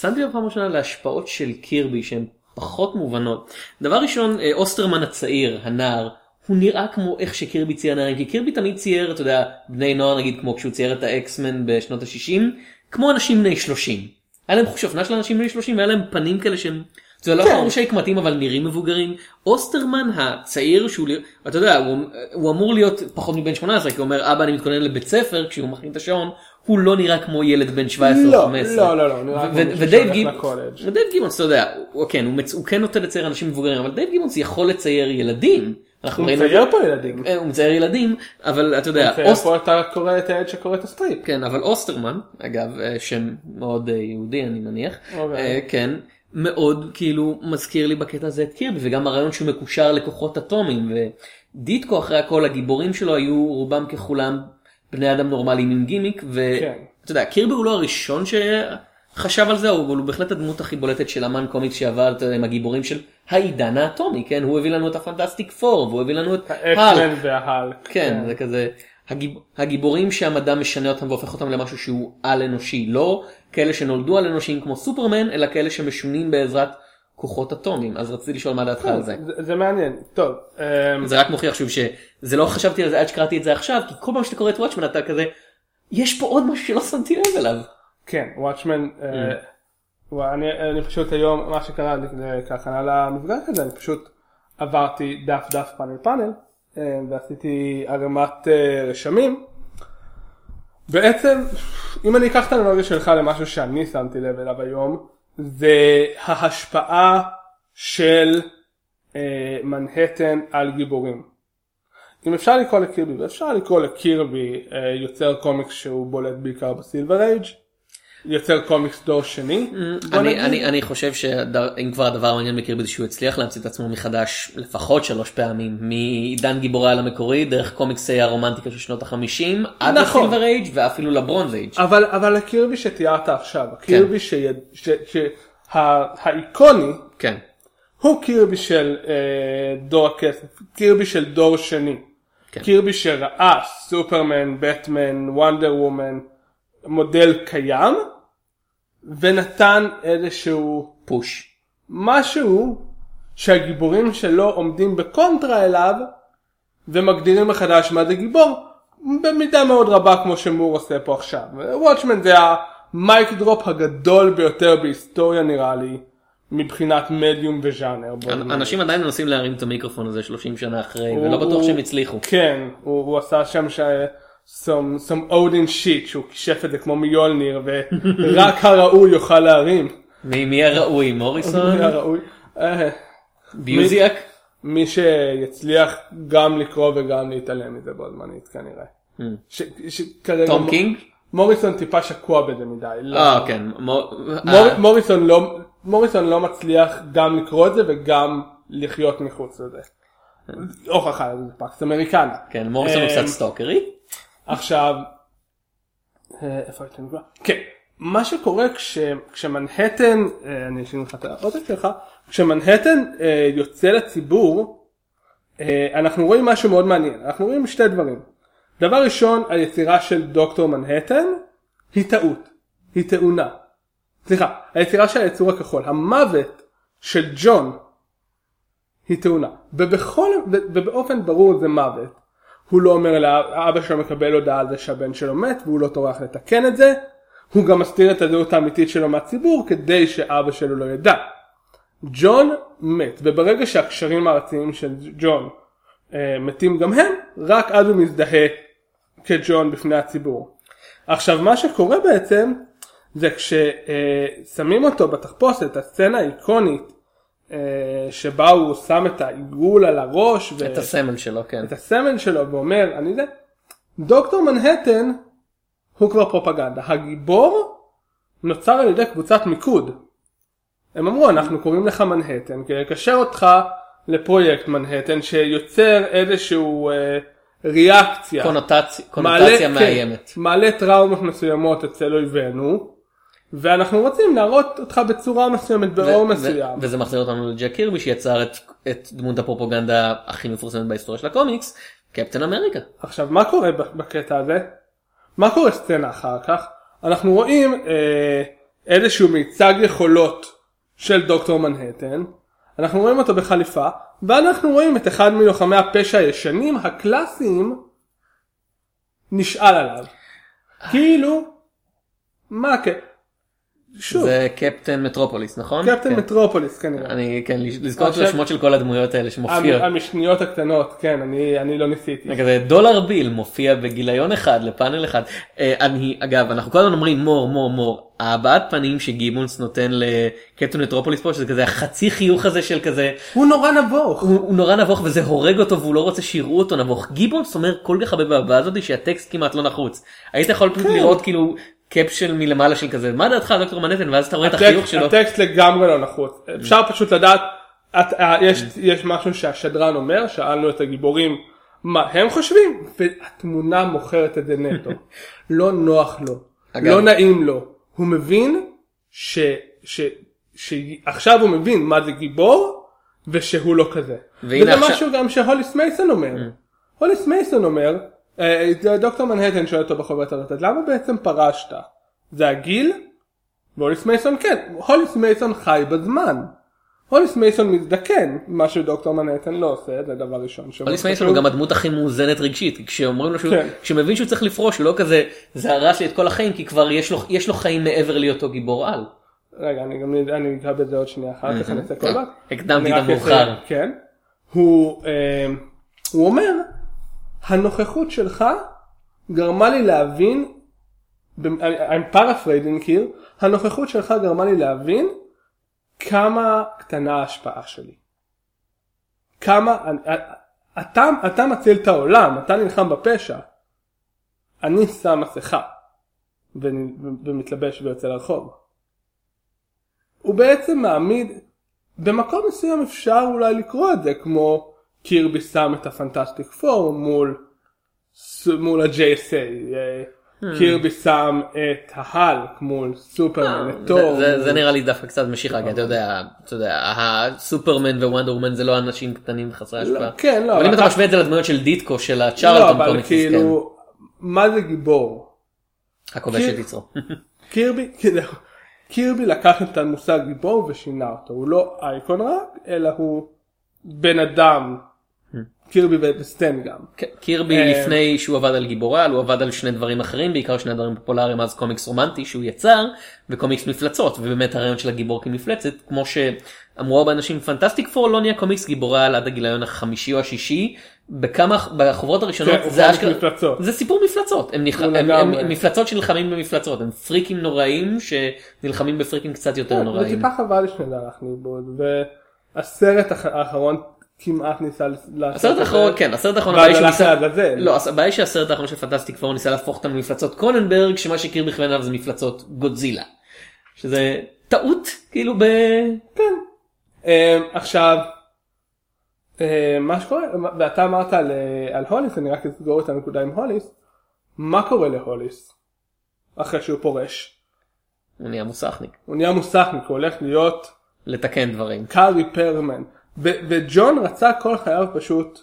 שמתי בפעם ראשונה להשפעות של קירבי שהן פחות מובנות. דבר ראשון אה, אוסטרמן הצעיר הנער הוא נראה כמו איך שקירבי צייר נערים כי קירבי תמיד צייר אתה יודע בני נוער נגיד כמו כשהוא צייר את ה X-Men בשנות ה-60 כמו אנשים בני 30. היה להם חוש אופנה של אנשים בני 30 היה להם פנים כאלה שהם זה לא כן. חמור שהקמטים אבל נראים מבוגרים. אוסטרמן הצעיר שהוא, אתה יודע, הוא, הוא אמור להיות פחות מבן 18 כי הוא אומר אבא אני מתכונן לבית ספר כשהוא מכין את השעון, הוא לא נראה כמו ילד בן 17 לא, או 15. לא, לא, לא, נראה כמו מישהו שהולך גיב- לקולג'. ודייב גיבונס אתה יודע, הוא, כן, הוא, מצ... הוא כן נוטה לצייר אנשים מבוגרים אבל דייב גיבונס יכול לצייר ילדים. הוא מצייר פה ילדים. אה, הוא מצייר ילדים אבל אתה יודע. פה אתה קורא את הילד שקורא את הסטריפ. כן אבל אוסטרמן אגב אה, שם מאוד אה, יהודי אני מניח אוקיי. כן מאוד כאילו מזכיר לי בקטע הזה את קירבי וגם הרעיון שהוא מקושר לכוחות אטומיים ודיטקו אחרי הכל הגיבורים שלו היו רובם ככולם בני אדם נורמליים עם גימיק כן. ואתה יודע קירבי הוא לא הראשון שחשב על זה אבל הוא בהחלט הדמות הכי בולטת של אמן קומיקס שעבר יודע, עם הגיבורים של העידן האטומי כן הוא הביא לנו את הפנטסטיק פור והוא הביא לנו את. האקסמן וההלק. כן, זה כזה, הגיבורים שהמדע משנה אותם והופך אותם למשהו שהוא על אנושי, לא כאלה שנולדו על אנושיים כמו סופרמן, אלא כאלה שמשונים בעזרת כוחות אטומיים, אז רציתי לשאול מה דעתך על זה. זה- מעניין. טוב. אמ, זה רק מוכיח שוב שזה לא חשבתי על זה עד שקראתי את זה עכשיו, כי כל פעם שאתה קורא את וואטשמן אתה כזה, יש פה עוד משהו שלא שמתי לב אליו. כן, וואטשמן, Mm. אני אני פשוט היום, מה שקרה לי זה כהכנה למפגש הזה, אני פשוט עברתי דף דף פאנל פאנל, אה, ועשיתי ערימת אה, רשמים. בעצם, אם אני אקח את האנלוגיה שלך למשהו שאני שמתי לב אליו היום, זה ההשפעה של אה, מנהטן על גיבורים. אם אפשר לקרוא לקירבי, ואפשר לקרוא לקירבי אה, יוצר קומיקס שהוא בולט בעיקר בסילבר אייג', יוצר קומיקס דור שני. בוא אני. אני, אני חושב שאם כבר הדבר המעניין בקירבי זה שהוא הצליח להמציא את עצמו מחדש לפחות שלוש פעמים מעידן גיבורי על המקורי דרך קומיקסי הרומנטיקה של שנות החמישים עד נכון. לסילבר אייג' ואפילו לברונז אייג'. אבל, אבל הקירבי שתיארת עכשיו, הקירבי שיד, ש, ש, ה, האיקוני כן. הוא קירבי של אה, דור הכסף, קירבי של דור שני. כן. קירבי שראה סופרמן, בטמן, וונדר וומן, מודל קיים, ונתן איזשהו פוש. משהו שהגיבורים שלו עומדים בקונטרה אליו, ומגדירים מחדש מה זה גיבור, במידה מאוד רבה כמו שמור עושה פה עכשיו. וואטשמן זה המייק דרופ הגדול ביותר בהיסטוריה נראה לי, מבחינת מדיום וז'אנר. אנשים עדיין מנסים להרים את המיקרופון הזה 30 שנה אחרי הוא- ולא בטוח הוא- שהם הצליחו. כן, הוא, הוא עשה שם ש... some, some Odin shit שהוא כישף את זה כמו מיולניר ורק הראוי יוכל להרים. מי מי הראוי מוריסון? מי הראוי. אה, ביוסיק? מי שיצליח גם לקרוא וגם להתעלם מזה בו זמנית כנראה. ש- שכרגע תום מ- קינג? מוריסון טיפה שקוע בזה מדי. לא. אה כן. מו- מור- אה, מוריסון לא מוריסון לא מצליח גם לקרוא את זה וגם לחיות מחוץ לזה. הוכחה לזה פקס אמריקנה. כן מוריסון הוא קצת סטוקרי. עכשיו, אה, איפה הייתי נגוע? כן, מה שקורה כש, כשמנהטן, אה, אני אשאיר לך את העותק שלך, כשמנהטן אה, יוצא לציבור, אנחנו רואים משהו מאוד מעניין, אנחנו רואים שתי דברים. דבר ראשון, היצירה של דוקטור מנהטן היא טעות, היא טעונה. סליחה, היצירה של היצור הכחול, המוות של ג'ון היא טעונה. ובכל, ובאופן ברור זה מוות. הוא לא אומר לאבא שלו מקבל הודעה על זה שהבן שלו מת והוא לא טורח לתקן את זה. הוא גם מסתיר את הזהות האמיתית שלו מהציבור כדי שאבא שלו לא ידע. ג'ון מת וברגע שהקשרים הארציים של ג'ון אה, מתים גם הם רק אז הוא מזדהה כג'ון בפני הציבור. עכשיו מה שקורה בעצם זה כששמים אותו בתחפושת הסצנה האיקונית אה, שבה הוא שם את העיגול על הראש ו- את הסמל שלו כן. את הסמל שלו ואומר אני זה דוקטור מנהטן הוא כבר פרופגנדה הגיבור נוצר על ידי קבוצת מיקוד הם אמרו אנחנו קוראים לך מנהטן כדי לקשר אותך לפרויקט מנהטן שיוצר איזשהו אה, ריאקציה קונוטציה מעלה- קונוטציה כן, מאיימת. מעלה טראומות מסוימות אצל אויבינו ואנחנו רוצים להראות אותך בצורה מסוימת באור מסוים. וזה מחזיר אותנו לג'ק קירבי שיצר את, את דמות הפרופגנדה הכי מפורסמת בהיסטוריה של הקומיקס, קפטן אמריקה. עכשיו מה קורה בקטע הזה? מה קורה סצנה אחר כך? אנחנו רואים אה, איזשהו מיצג יכולות של דוקטור מנהטן, אנחנו רואים אותו בחליפה, ואנחנו רואים את אחד מלוחמי הפשע הישנים הקלאסיים נשאל עליו. כאילו, מה כן? שוב, זה קפטן מטרופוליס נכון? קפטן כן. מטרופוליס כנראה. אני כן לזכור את השמות של כל הדמויות האלה שמופיעות. המשניות הקטנות, כן, אני אני לא ניסיתי. זה כזה דולר ביל מופיע בגיליון אחד לפאנל אחד. אה, אני אגב אנחנו כל הזמן אומרים מור מור מור הבעת פנים שגיבונס נותן לקפטן מטרופוליס פה שזה כזה החצי חיוך הזה של כזה הוא נורא נבוך. הוא, הוא נורא נבוך וזה הורג אותו והוא לא רוצה שיראו אותו נבוך. גיבונס אומר כל כך הרבה בהבעה הזאת שהטקסט כמעט לא נחוץ. היית יכול כן. לראות כאילו קפשן מלמעלה של כזה מה דעתך דוקטור מנהטן ואז אתה רואה את החיוך שלו. הטקסט לגמרי לא נחוץ. אפשר פשוט לדעת, את- אה, יש- יש משהו שהשדרן אומר, שאלנו את הגיבורים מה הם חושבים, והתמונה מוכרת את זה נטו. לא נוח לו, אגב- לא נעים לו. הוא מבין ש- ש- שעכשיו הוא מבין מה זה גיבור, ושהוא לא כזה. וזה עכשיו-. משהו גם שהוליס מייסון אומר. הוליס מייסון אומר, אה, דוקטור מנהטן שואל אותו בחוברת הזאת, אז למה בעצם פרשת? זה הגיל? והוליס מייסון כן, הוליס מייסון חי בזמן. הוליס מייסון מזדקן, מה שדוקטור מנהטן לא עושה, זה דבר ראשון. מאוד מייסון הוא. גם הדמות הכי מאוזנת רגשית כשאומרים לו שהוא כן. כשהוא מבין שהוא צריך לפרוש הוא לא כזה זה הרס לי את כל החיים כי כבר יש לו יש לו חיים מעבר להיותו גיבור על. רגע, אני גם אני אגע בזה עוד שנייה אחר כך, אני אעשה כל כן. הקדמתי את המאוחר. כן. הוא אה, הוא אומר, הנוכחות שלך גרמה לי להבין, I'm paraphrasing here, הנוכחות שלך גרמה לי להבין כמה קטנה ההשפעה שלי. כמה, אתה, אתה מציל את העולם, אתה נלחם בפשע. אני שם מסכה ומתלבש ויוצא לרחוב. הוא בעצם מעמיד, במקום מסוים אפשר אולי לקרוא את זה כמו קירבי שם את הפנטסטיק פור מול, מול ה-JSA, אה, קירבי שם את ההלק מול סופרמן, את תור. אה, זה- נראה לי דווקא קצת משיכה כי אתה יודע אתה יודע הסופרמן ווונדר וומן זה לא אנשים קטנים וחסרי השפעה. כן, לא, אבל אם אתה משווה את זה לדמויות של דיטקו של לא, הצ'ארלטון אבל קומיקס כן. כאילו, מה זה גיבור? הכובש את יצרו. קירבי, כאילו, קירבי לקח את המושג גיבור ושינה אותו, הוא לא אייקון רק, אלא הוא בן אדם, קירבי וסטן גם. כן, קירבי אה, לפני שהוא עבד על גיבורי על הוא עבד על שני דברים אחרים בעיקר שני דברים פופולריים אז קומיקס רומנטי שהוא יצר וקומיקס מפלצות ובאמת הרעיון של הגיבור כמפלצת כמו שאמרו הרבה אנשים פנטסטיק פור לא נהיה קומיקס גיבורי על עד הגיליון החמישי או השישי בכמה בחוברות הראשונות כן, זה אשכרה. זה סיפור מפלצות הם. הוא הם, הם. הם מפלצות שנלחמים במפלצות הם פריקים נוראים שנלחמים בפריקים קצת יותר זה נוראים. טיפה חבל הלך לאיבוד, והסרט האח- האחרון כמעט ניסה לעשות הסרט את האחרון זה, כן הסרט האחרון הבעיה שהוא ניסה-. לא, הבעיה היא שהסרט האחרון של פנטסטיק פור ניסה להפוך אותם למפלצות קוננברג, שמה בכוון אליו זה מפלצות גודזילה. שזה טעות, כאילו ב... כן. אה, עכשיו, אה, מה שקורה, ואתה אמרת על, אה, על הוליס, אני רק אסגור את הנקודה עם הוליס, מה קורה להוליס אחרי שהוא פורש? הוא נהיה מוסכניק. הוא נהיה מוסכניק, הוא הולך להיות לתקן דברים, קאר ריפרמן, ו- וג'ון רצה כל חייו פשוט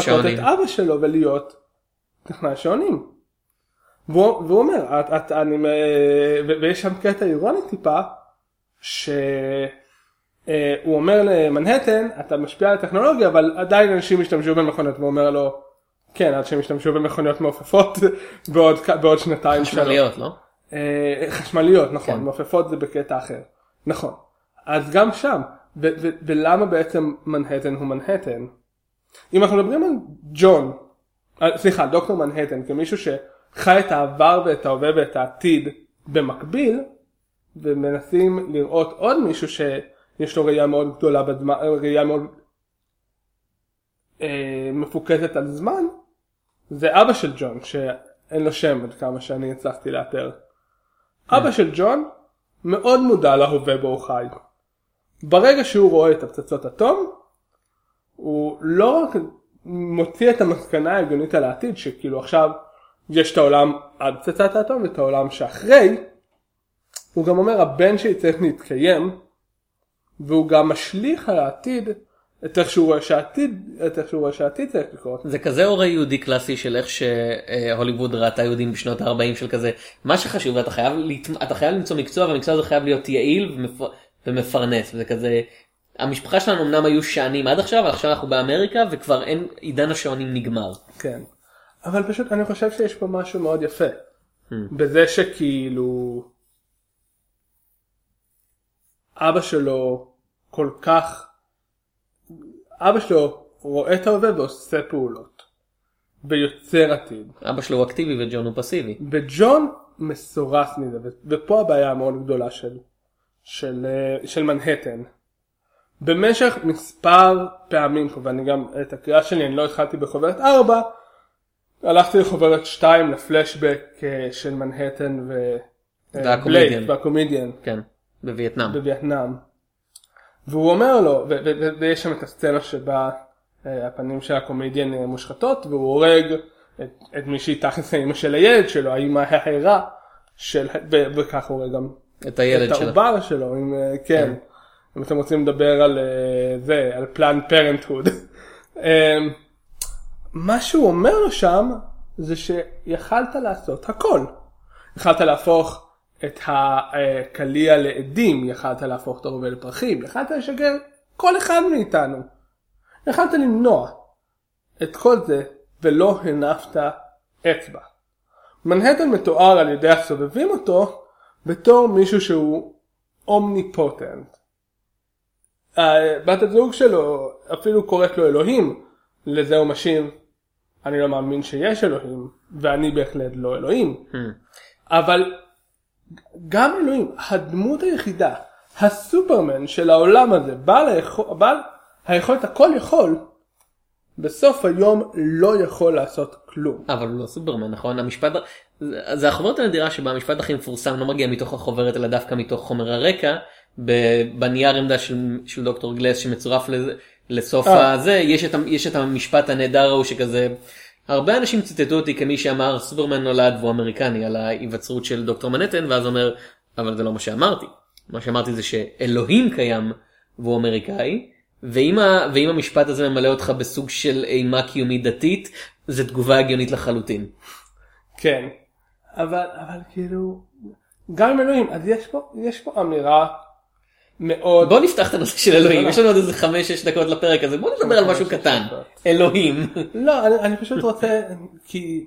שעונים. את אבא שלו ולהיות טכנאי שעונים. והוא, והוא אומר, את, את, אני, אה, ויש שם קטע אירוני טיפה, שהוא אומר למנהטן, אתה משפיע על הטכנולוגיה, אבל עדיין אנשים ישתמשו במכוניות, והוא אומר לו, כן, עד שהם ישתמשו במכוניות מעופפות בעוד, בעוד שנתיים. שלוש." חשמליות, לא? אה, חשמליות, נכון, כן. מעופפות זה בקטע אחר. נכון. אז גם שם, ו- ו- ולמה בעצם מנהטן הוא מנהטן? אם אנחנו מדברים על ג'ון, אה, סליחה, דוקטור מנהטן, כמישהו שחי את העבר ואת ההווה ואת העתיד במקביל, ומנסים לראות עוד מישהו שיש לו ראייה מאוד גדולה בזמן, ראייה מאוד אה, מפוקסת על זמן, זה אבא של ג'ון, שאין לו שם עד כמה שאני הצלחתי לאתר. אבא של ג'ון מאוד מודע להווה בו הוא חי. ברגע שהוא רואה את הפצצות אטום, הוא לא רק מוציא את המסקנה ההגיונית על העתיד, שכאילו עכשיו יש את העולם עד פצצת האטום ואת העולם שאחרי, הוא גם אומר הבן שלי צריך להתקיים, והוא גם משליך על העתיד את איך שהוא רואה שהעתיד, את איך שהוא רואה שהעתיד צריך לקרות. זה כזה הורה יהודי קלאסי של איך שהוליווד ראתה יהודים בשנות ה-40 של כזה מה שחשוב אתה חייב. אתה חייב למצוא מקצוע והמקצוע הזה חייב להיות יעיל. ומפרנס וזה כזה המשפחה שלנו אמנם היו שענים עד עכשיו אבל עכשיו אנחנו באמריקה וכבר אין עידן השעונים נגמר. כן. אבל פשוט אני חושב שיש פה משהו מאוד יפה. בזה שכאילו... אבא שלו כל כך, אבא שלו רואה את ההווה ועושה פעולות. ויוצר עתיד. אבא שלו הוא אקטיבי וג'ון הוא פסיבי. וג'ון מסורס מזה, ופה הבעיה המאוד גדולה של, של, אה, של מנהטן. במשך מספר פעמים, ואני גם, את הקריאה שלי אני לא התחלתי בחוברת 4, הלכתי לחוברת 2 לפלשבק אה, של מנהטן ו... אה, והקומדיאן. כן, בווייטנאם. בווייטנאם. והוא אומר לו, ויש שם את הסצנה שבה הפנים של הקומדיאן מושחתות והוא הורג את, את מי שהיא תחת האמא של הילד שלו, האמא הערה של, וכך הורג גם את הילד את שלו. העובר שלו, אם, אה, כן, אם אתם רוצים לדבר על אה, זה, על פלן פרנטהוד. מה שהוא אומר שם זה שיכלת לעשות הכל. יכלת להפוך את הקליע לעדים, יכלת להפוך את הרובה לפרחים, יכלת לשגר כל אחד מאיתנו. יכלת למנוע את כל זה ולא הנפת אצבע. מנהטן מתואר על ידי הסובבים אותו בתור מישהו שהוא אומניפוטנט. בת הזוג שלו אפילו קוראת לו אלוהים, לזה הוא משיב, אני לא מאמין שיש אלוהים, ואני בהחלט לא אלוהים. Hmm. אבל גם אלוהים, הדמות היחידה, הסופרמן של העולם הזה, בעל, היכול, בעל היכולת הכל יכול, בסוף היום לא יכול לעשות כלום. אבל הוא לא סופרמן נכון המשפט זה- החוברת הנדירה שבה המשפט הכי מפורסם לא מגיע מתוך החוברת אלא דווקא מתוך חומר הרקע בנייר עמדה של, של דוקטור גלס שמצורף לזה- לסוף אה. הזה יש את, יש את המשפט הנהדר ההוא שכזה הרבה אנשים ציטטו אותי כמי שאמר סופרמן נולד והוא אמריקני על ההיווצרות של דוקטור מנהטן ואז אומר אבל זה לא מה שאמרתי מה שאמרתי זה שאלוהים קיים והוא אמריקאי ואם, ה, ואם המשפט הזה ממלא אותך בסוג של אימה קיומית דתית זה תגובה הגיונית לחלוטין. כן. אבל, אבל כאילו, גם עם אלוהים, אז יש פה, יש פה אמירה מאוד, בוא נפתח את הנושא של אלוהים לא, יש לנו עוד איזה 5-6 דקות לפרק הזה בוא נדבר על משהו קטן. אלוהים. לא, אני, אני פשוט רוצה, כי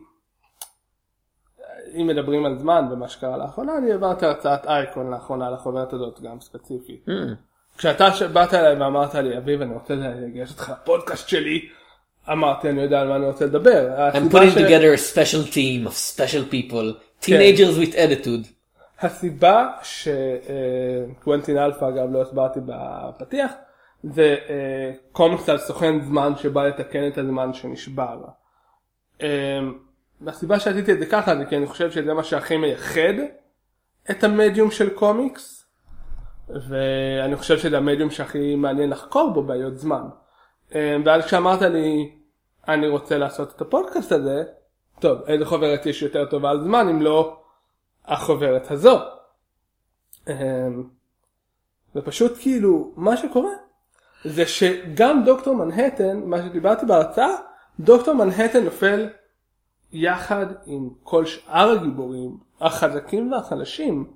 אם מדברים על זמן ומה שקרה לאחרונה, אני העברתי הרצאת אייקון לאחרונה על החוברת הזאת גם ספציפית. כשאתה באת אליי ואמרת לי, אביב, אני רוצה לגייס אותך לפודקאסט שלי, אמרתי, אני יודע על מה אני רוצה לדבר. I'm הסיבה putting ש- together a special team of special people teenagers with attitude. הסיבה שקוונטין אלפא אגב לא הסברתי בפתיח זה אה, קומיקס על סוכן זמן שבא לתקן את הזמן שנשבר. אה, והסיבה שעשיתי את זה ככה זה כי אני חושב שזה מה שהכי מייחד את המדיום של קומיקס ואני חושב שזה המדיום שהכי מעניין לחקור בו בעיות זמן. אה, ואז כשאמרת לי אני רוצה לעשות את הפודקאסט הזה טוב איזה חוברת יש יותר טובה על זמן אם לא החוברת הזו. אמ, ופשוט כאילו מה שקורה זה שגם דוקטור מנהטן מה שדיברתי בהרצאה דוקטור מנהטן נופל יחד עם כל שאר הגיבורים החזקים והחלשים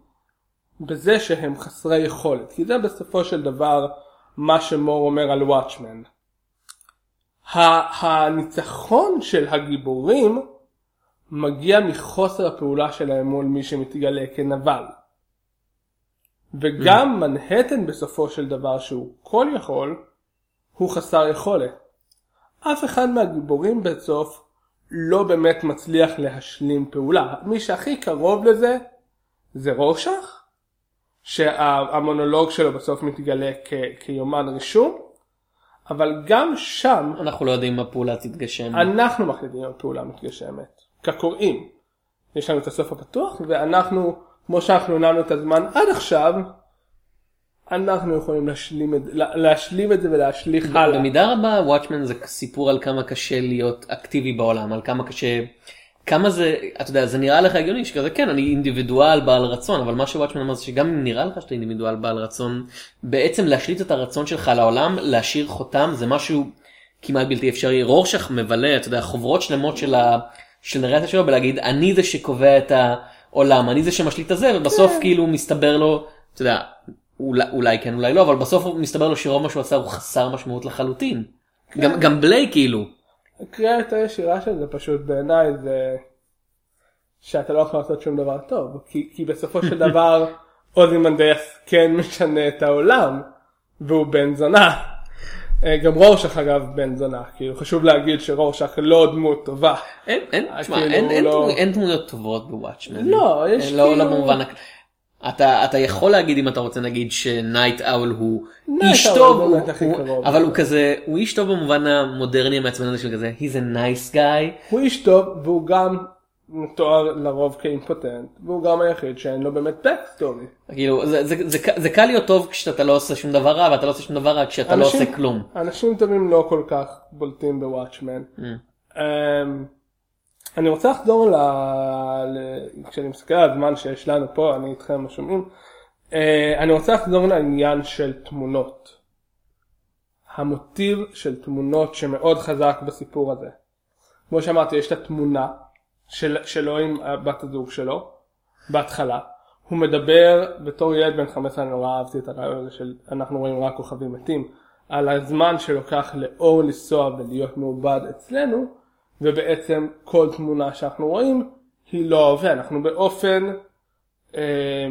בזה שהם חסרי יכולת כי זה בסופו של דבר מה שמור אומר על וואטשמן. הניצחון של הגיבורים מגיע מחוסר הפעולה שלהם מול מי שמתגלה כנבל. וגם מנהטן בסופו של דבר שהוא כל יכול, הוא חסר יכולת. אף אחד מהגיבורים בסוף לא באמת מצליח להשלים פעולה. מי שהכי קרוב לזה זה רורשך, שהמונולוג שלו בסוף מתגלה כ- כיומן רישום, אבל גם שם אנחנו לא יודעים מה פעולה תתגשם. אנחנו מחליטים אם הפעולה מתגשמת, כקוראים. יש לנו את הסוף הפתוח, ואנחנו, כמו שאנחנו נענו את הזמן עד עכשיו, אנחנו יכולים להשלים את, לה- להשלים את זה ולהשליך הלאה. במידה רבה וואטשמן זה סיפור על כמה קשה להיות אקטיבי בעולם על כמה קשה כמה זה אתה יודע זה נראה לך הגיוני שכזה כן אני אינדיבידואל בעל רצון אבל מה שוואטשמן אמר זה שגם אם נראה לך שאתה אינדיבידואל בעל רצון בעצם להשליט את הרצון שלך על העולם להשאיר חותם זה משהו כמעט בלתי אפשרי רורשך מבלה אתה יודע חוברות שלמות של ה... של נרטיב שלו בלהגיד אני זה שקובע את העולם אני זה שמשליט את זה ובסוף כאילו מסתבר לו אתה יודע אולי, אולי כן אולי לא אבל בסוף מסתבר לו שרוב מה שהוא עשה הוא חסר משמעות לחלוטין. גם, גם בלייק כאילו. הקריאה יותר ישירה של זה פשוט בעיניי זה שאתה לא יכול לעשות שום דבר טוב, כי, כי בסופו של דבר אוזימנדס כן משנה את העולם והוא בן זונה. אה, גם רורשך אגב בן זונה, כאילו חשוב להגיד שרורשך לא דמות טובה. אין, אין, תשמע, כאילו, אין, אין, לא- דמו- אין דמויות טובות בוואטשמן. לא, יש לא כאילו- למובן, הכ- אתה, אתה יכול להגיד אם אתה רוצה נגיד שנייט אאול הוא איש טוב, הוא- הוא- קרוב. אבל הוא כזה, הוא איש טוב במובן המודרני המעצבן הזה של כזה, he's a nice guy, הוא איש טוב והוא גם מתואר לרוב כאימפוטנט והוא גם היחיד שאין לו באמת בקסטורי. כאילו זה, זה, זה, זה קל להיות טוב כשאתה לא עושה שום דבר רע ואתה לא עושה שום דבר רע כשאתה לא אנשים- עושה כלום. אנשים טובים לא כל כך בולטים בוואטשמן. Mm. אמ, אני רוצה לחזור ל... ל... כשאני מסתכל על הזמן שיש לנו פה, אני איתכם השומעים, אה, אני רוצה לחזור לעניין של תמונות. המוטיב של תמונות שמאוד חזק בסיפור הזה. כמו שאמרתי, יש את התמונה של, שלו עם בת הזוג שלו, בהתחלה. הוא מדבר בתור ילד בן 15 אני נורא אהבתי את הרעיון הזה של אנחנו רואים רק כוכבים מתים על הזמן שלוקח לאור לנסוע ולהיות מעובד אצלנו ובעצם כל תמונה שאנחנו רואים היא לא הווה אנחנו באופן אה,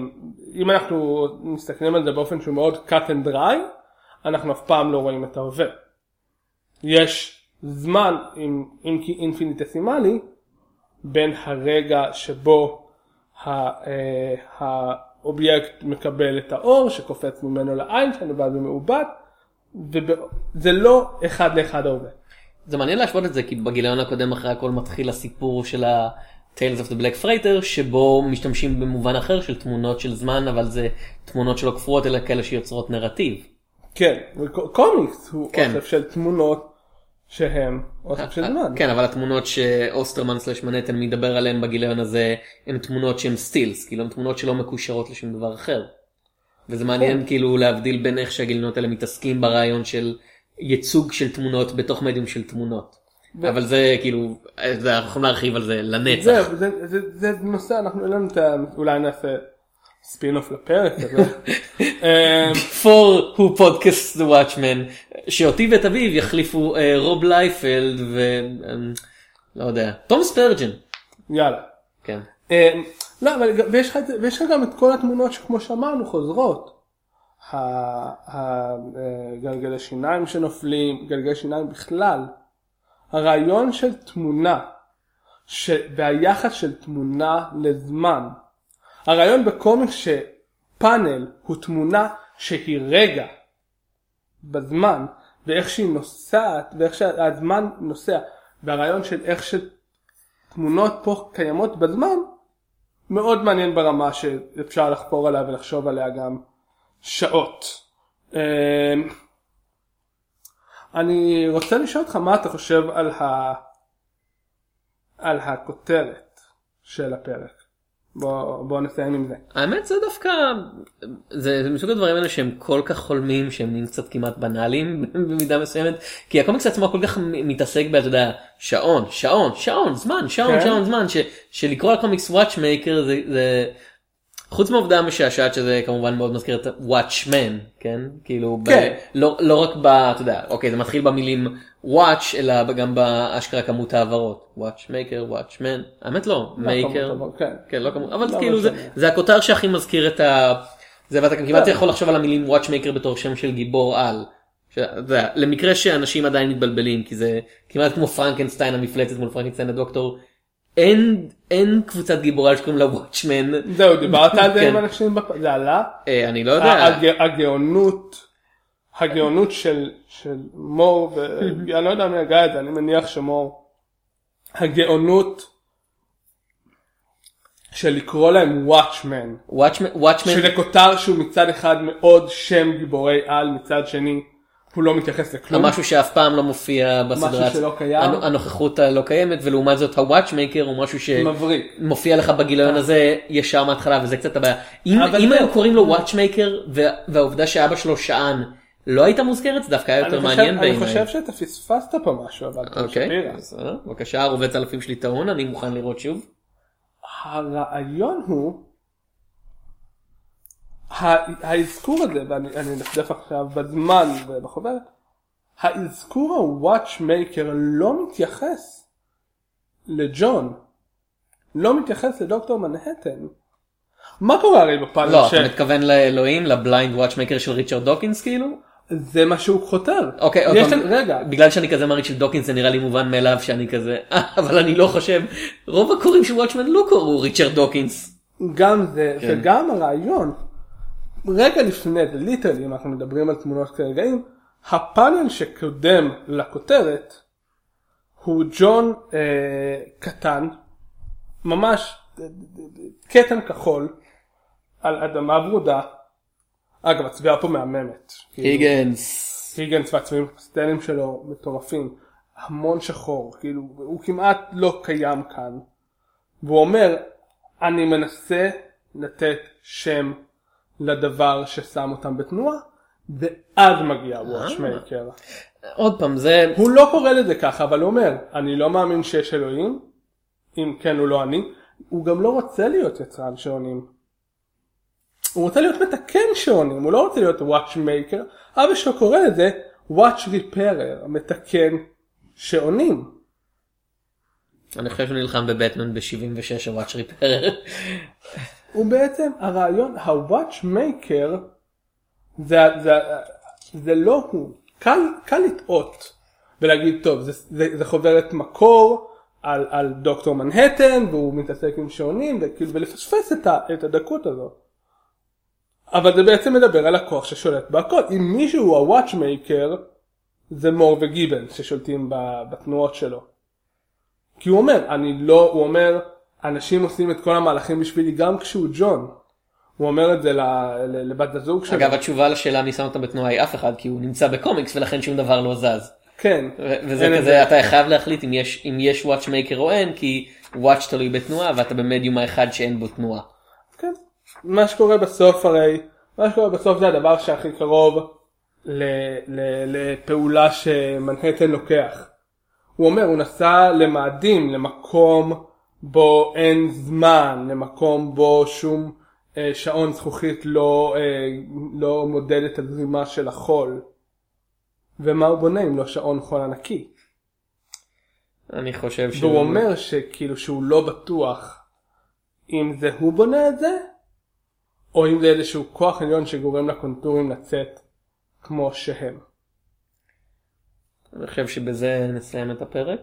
אם אנחנו מסתכלים על זה באופן שהוא מאוד cut and dry אנחנו אף פעם לא רואים את ההווה. יש זמן אם אם כי אינפיניטסימלי בין הרגע שבו אה, האובייקט מקבל את האור שקופץ ממנו לעין שלנו ואז הוא מעובד וזה לא אחד לאחד ההווה. זה מעניין להשוות את זה כי בגיליון הקודם אחרי הכל מתחיל הסיפור של ה... Tales of the Black Freighter שבו משתמשים במובן אחר של תמונות של זמן אבל זה תמונות שלא קפואות אלא כאלה שיוצרות נרטיב. כן, וקומיקס הוא כן. אוסף של תמונות שהם אוסף של זמן. כן אבל התמונות שאוסטרמן סלש מנהטן מדבר עליהן בגיליון הזה הן תמונות שהן סטילס כאילו הן תמונות שלא מקושרות לשום דבר אחר. וזה מעניין. כאילו להבדיל בין איך שהגיליונות האלה מתעסקים ברעיון של ייצוג של תמונות בתוך מדיום של תמונות. ו- אבל זה כאילו זה- אנחנו יכולים להרחיב על זה לנצח. זהו, זה, זה, זה נושא, אנחנו אין לנו את ה... אולי נעשה ספין אוף לפרק הזה. אמ, for who podcasts the Watchmen שאותי ואת אביב יחליפו אה, רוב לייפלד ולא יודע תום ספרג'ן יאללה. כן אמ, לא, אבל זה- ויש לך גם את כל התמונות שכמו שאמרנו חוזרות. הגלגלי שיניים שנופלים, גלגלי שיניים בכלל. הרעיון של תמונה. והיחס של תמונה לזמן. הרעיון בקומיקס שפאנל הוא תמונה שהיא רגע בזמן ואיך שהיא נוסעת ואיך שהזמן נוסע והרעיון של איך שתמונות פה קיימות בזמן מאוד מעניין ברמה שאפשר לחפור עליה ולחשוב עליה גם שעות. אמ, אני רוצה לשאול אותך מה אתה חושב על, ה... על הכותרת של הפרק. בוא, בוא נסיים עם זה. האמת זה דווקא זה זה מסוג הדברים האלה שהם כל כך חולמים שהם נהיים קצת כמעט בנאליים במידה מסוימת כי הקומיקס עצמו כל כך מתעסק ב... אתה יודע, שעון שעון שעון זמן שעון כן. שעון זמן ש, שלקרוא לקומיקס Watchmaker זה, זה חוץ מהעובדה המשעשעת שזה כמובן מאוד מזכיר את Watchmen כן כאילו ב, כן. לא, לא רק ב... אתה יודע אוקיי זה מתחיל במילים Watch אלא גם באשכרה כמות העברות Watchmaker Watchmen האמת לא maker. כמות, כן. כן, לא כמובן, אבל לא כאילו זה. זה הכותר שהכי מזכיר את ה... זה ואתה כמעט כן. יכול לחשוב על המילים Watchmaker בתור שם של גיבור על. למקרה שאנשים עדיין מתבלבלים כי זה כמעט כמו פרנקנשטיין המפלצת מול פרנקנשטיין הדוקטור. אין אין קבוצת גיבורי על שקוראים לה וואטשמן. זהו, דיברת על זה כן. עם אנשים, זה עלה? אה, אני לא יודע. הג- הגאונות, הגאונות של, של מור, ואני לא יודע מי הגה את זה, אני מניח שמור, הגאונות של לקרוא להם וואטשמן, וואטשמן, וואטשמן, שלכותר שהוא מצד אחד מאוד שם גיבורי על, מצד שני הוא לא מתייחס לכלום. משהו שאף פעם לא מופיע בסדרה. שלא קיים. הנ- הנוכחות הלא קיימת ולעומת זאת הוואטשמייקר הוא משהו ש... מבריק. מופיע לך בגיליון הזה ישר מההתחלה וזה קצת הבעיה. אם, אם היו קוראים לו וואטשמייקר והעובדה שאבא שלו שען לא הייתה מוזכרת זה דווקא היה יותר אני חושב- מעניין אני בעיניי. חושב שאתה פספסת פה משהו, אבל. אוקיי, אה, בבקשה הרובץ אלפים שלי טעון אני מוכן לראות שוב. הרעיון הוא, האזכור הזה, ואני אני אנפדף עכשיו בזמן ובחוברת, האזכור ה Watchmaker לא מתייחס לג'ון, לא מתייחס לדוקטור מנהטן. מה קורה הרי בפאנל לא, ש... אתה מתכוון לאלוהים, ל Blind Watchmaker של ריצ'רד דוקינס כאילו? זה מה שהוא חותר. אוקיי, עוד פעם, רגע, בגלל שאני כזה מעריץ של דוקינס זה נראה לי מובן מאליו שאני כזה, "אה, אבל אני לא חושב, רוב הקוראים של Watchmen לא קראו ריצ'רד דוקינס. גם זה, כן. וגם הרעיון, רגע לפני ליטרלי, אם אנחנו מדברים על תמונות כרגעים, הפאנל שקודם לכותרת הוא ג'ון אה, קטן, ממש אה, כתם כחול, על אדמה ורודה. אגב, הצביעה פה מהממת. כאילו, היגנס. היגנס והצבעים הפסטלים שלו מטורפים. המון שחור, כאילו, הוא כמעט לא קיים כאן. והוא אומר, אני מנסה לתת שם לדבר ששם אותם בתנועה, ואז מגיע וואטשמייקר. עוד פעם, זה, הוא לא קורא לזה ככה, אבל הוא אומר, אני לא מאמין שיש אלוהים, אם כן הוא לא אני. הוא גם לא רוצה להיות יצרן שעונים. הוא רוצה להיות מתקן שעונים, הוא לא רוצה להיות וואטשמייקר. אבא שלו קורא לזה Watch Repairer, מתקן שעונים. אני חושב שהוא נלחם בבטמן ב-76 הוואץ' ריפרר. הוא בעצם הרעיון, ה-Watchmaker זה, זה, זה לא הוא. קל, קל לטעות ולהגיד טוב זה, זה, זה חוברת מקור על, על דוקטור מנהטן והוא מתעסק עם שעונים וכאילו ולפספס את, ה, את הדקות הזאת. אבל זה בעצם מדבר על הכוח ששולט בהכל. אם מישהו הוא ה-Watchmaker זה מור וגיבן ששולטים בתנועות שלו. כי הוא אומר, אני לא, הוא אומר, אנשים עושים את כל המהלכים בשבילי גם כשהוא ג'ון. הוא אומר את זה לבת הזוג שלו. אגב, התשובה לשאלה מי שם אותם בתנועה היא אף אחד, כי הוא נמצא בקומיקס ולכן שום דבר לא זז. כן. וזה כזה, זה. אתה חייב להחליט אם יש, אם יש וואטשמייקר או אין, כי וואטש תלוי בתנועה ואתה במדיום האחד שאין בו תנועה. כן. מה שקורה בסוף הרי, מה שקורה בסוף זה הדבר שהכי קרוב ל, ל, לפעולה שמנהטן לוקח. הוא אומר, הוא נסע למאדים, למקום בו אין זמן, למקום בו שום אה, שעון זכוכית לא, אה, לא מודד את הזרימה של החול. ומה הוא בונה אם לא שעון חול ענקי? אני חושב שהוא... והוא אומר שכאילו שהוא לא בטוח אם זה הוא בונה את זה, או אם זה איזשהו כוח עליון שגורם לקונטורים לצאת כמו שהם. אני חושב שבזה נסיים את הפרק.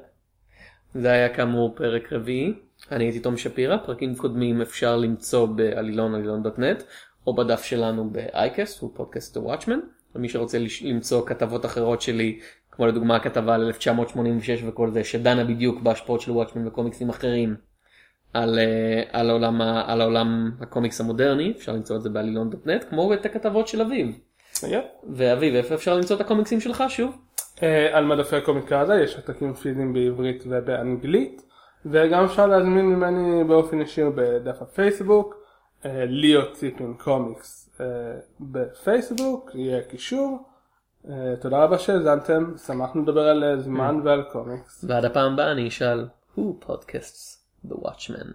זה היה כאמור פרק רביעי. אני הייתי תום שפירא, פרקים קודמים אפשר למצוא בעלילון עלילון.נט או בדף שלנו ב-iCast, הוא פודקאסט הוואטשמן. ומי שרוצה למצוא כתבות אחרות שלי, כמו לדוגמה הכתבה על 1986 וכל זה, שדנה בדיוק בהשפעות של וואטשמן וקומיקסים אחרים על, אה, על, העולם, ה- על העולם הקומיקס המודרני, אפשר למצוא את זה בעלילון.נט, כמו את הכתבות של אביב. ואביב, איפה אפשר למצוא את הקומיקסים שלך שוב? אה, על מדפי קומיקאזה יש עותקים פיזיים בעברית ובאנגלית, וגם אפשר להזמין ממני באופן ישיר בדף הפייסבוק, ליאו ציפין קומיקס בפייסבוק, יהיה קישור. אה, תודה רבה שהאזנתם, שמחנו לדבר על אה, זמן ועל קומיקס. ועד הפעם הבאה אני אשאל, who podcasts the Watchmen?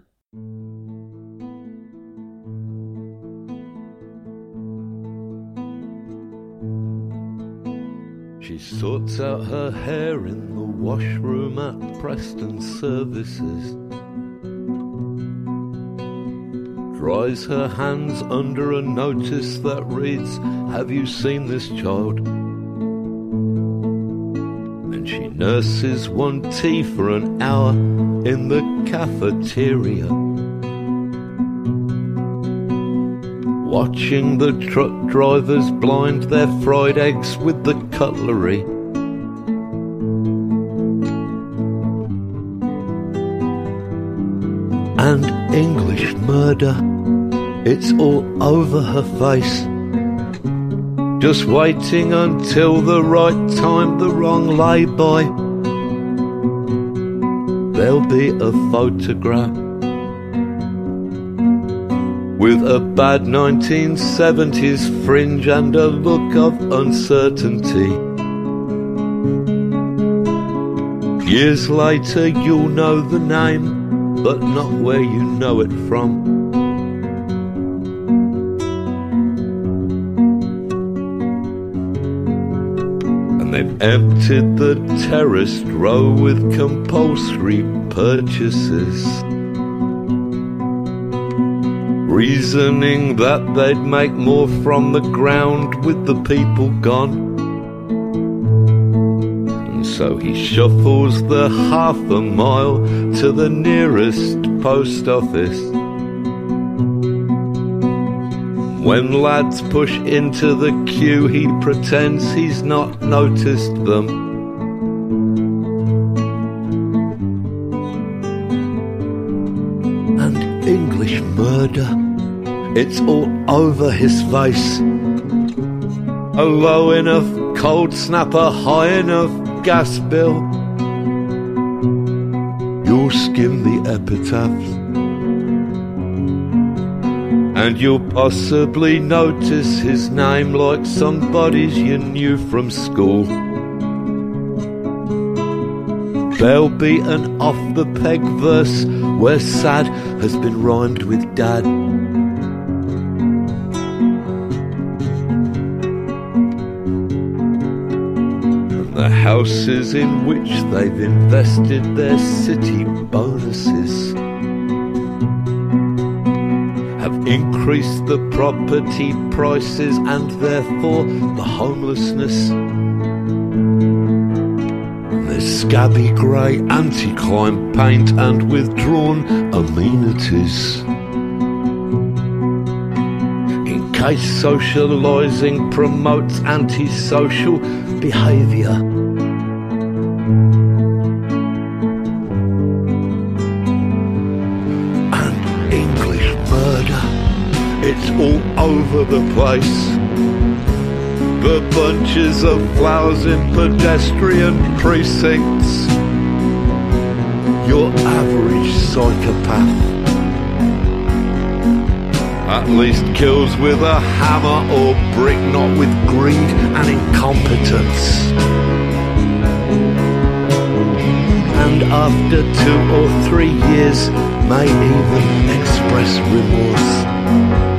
She sorts out her hair in the washroom at Preston Services. Dries her hands under a notice that reads, Have you seen this child? And she nurses one tea for an hour in the cafeteria. Watching the truck drivers blind their fried eggs with the cutlery. And English murder, it's all over her face. Just waiting until the right time, the wrong lay-by. There'll be a photograph with a bad 1970s fringe and a look of uncertainty. Years later, you'll know the name, but not where you know it from. And they've emptied the terraced row with compulsory purchases. Reasoning that they'd make more from the ground with the people gone. And so he shuffles the half a mile to the nearest post office. When lads push into the queue, he pretends he's not noticed them. And English murder, it's all over his face. A low enough cold snapper, high enough gas bill. You'll skim the epitaphs and you'll possibly notice his name like somebody's you knew from school. There'll be an off the peg verse where sad has been rhymed with dad. Houses in which they've invested their city bonuses have increased the property prices and therefore the homelessness. There's scabby grey anti-crime paint and withdrawn amenities. In case socialising promotes antisocial behaviour. It's all over the place. The bunches of flowers in pedestrian precincts. Your average psychopath at least kills with a hammer or brick, not with greed and incompetence. And after two or three years, may even express remorse.